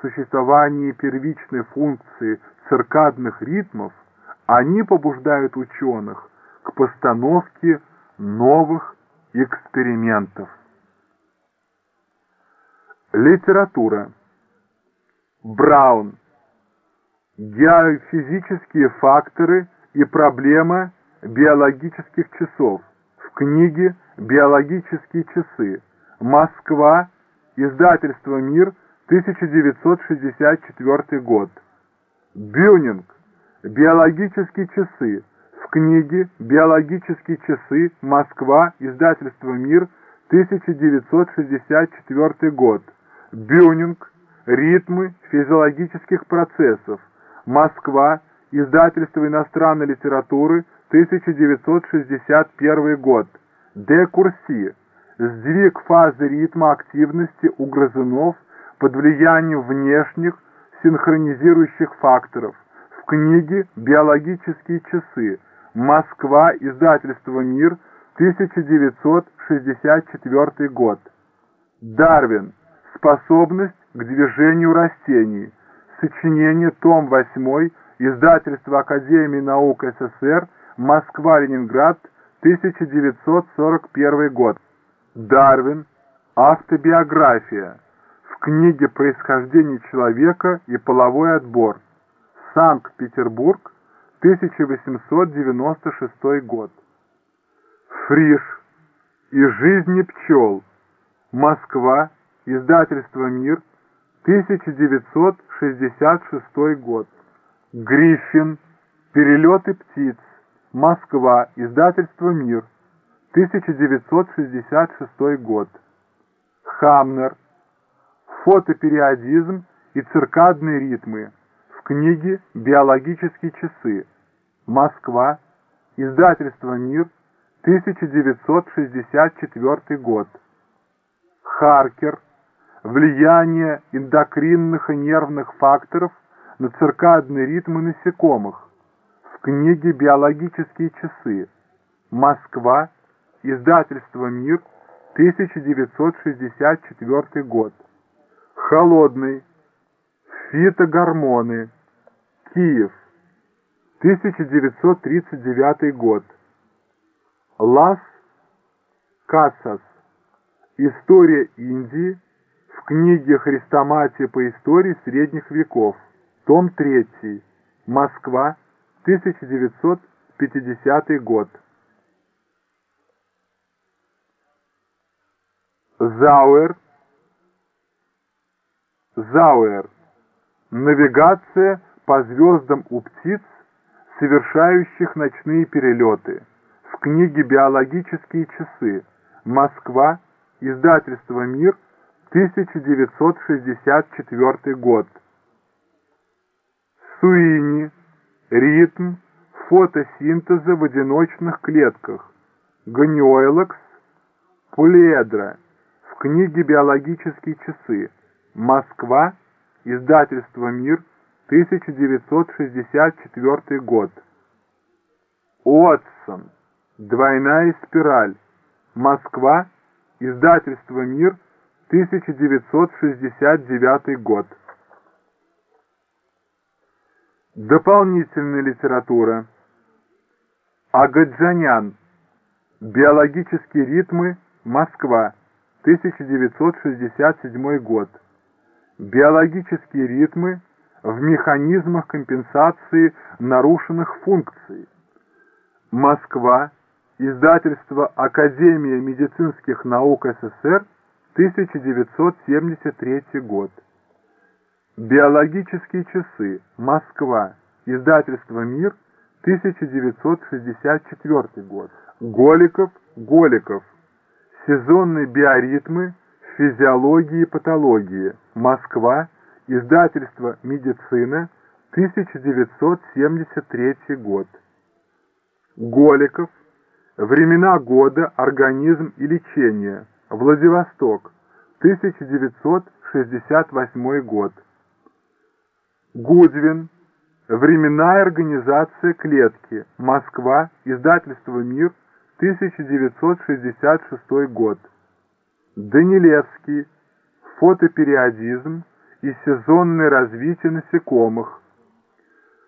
существовании первичной функции циркадных ритмов, они побуждают ученых к постановке новых экспериментов. Литература. Браун. Геофизические факторы и проблема биологических часов в книге «Биологические часы. Москва. Издательство «Мир», 1964 год». Бюнинг. Биологические часы в книге «Биологические часы. Москва. Издательство «Мир», 1964 год». Бюнинг. Ритмы физиологических процессов. Москва. Издательство иностранной литературы. 1961 год. Де Курси. Сдвиг фазы ритма активности у грызунов под влиянием внешних синхронизирующих факторов. В книге «Биологические часы. Москва. Издательство «Мир», 1964 год. Дарвин. Способность к движению растений. Сочинение, том 8, издательство Академии наук СССР, Москва-Ленинград, 1941 год. Дарвин. Автобиография. Книге «Происхождение человека и половой отбор». Санкт-Петербург, 1896 год. Фриш. И жизни пчел. Москва. Издательство «Мир», 1966 год. Гриффин. Перелеты птиц. Москва. Издательство «Мир», 1966 год. Хамнер. Фотопериодизм и циркадные ритмы. В книге «Биологические часы». Москва. Издательство «Мир», 1964 год. Харкер. Влияние эндокринных и нервных факторов на циркадные ритмы насекомых. В книге «Биологические часы». Москва. Издательство «Мир», 1964 год. Холодный. Фитогормоны. Киев. 1939 год. Лас Кассас. История Индии в книге «Хрестоматия по истории средних веков». Том 3. Москва. 1950 год. Зауэр. Зауэр. Навигация по звездам у птиц, совершающих ночные перелеты. В книге «Биологические часы». Москва. Издательство «Мир», 1964 год. Суини. Ритм фотосинтеза в одиночных клетках. Ганиойлакс. Полиэдра. В книге «Биологические часы». Москва. Издательство «Мир», 1964 год. Уотсон. Двойная спираль. Москва. Издательство «Мир», 1969 год. Дополнительная литература. Агаджанян. Биологические ритмы. Москва. 1967 год. Биологические ритмы в механизмах компенсации нарушенных функций. Москва. Издательство Академия медицинских наук СССР, 1973 год. Биологические часы. Москва. Издательство «Мир», 1964 год. Голиков, Голиков. Сезонные биоритмы физиологии и патологии. Москва. Издательство «Медицина», 1973 год. Голиков. Времена года, организм и лечение. Владивосток. 1968 год. Гудвин. Временная организация клетки. Москва. Издательство «Мир», 1966 год. Данилевский. Фотопериодизм и сезонное развитие насекомых,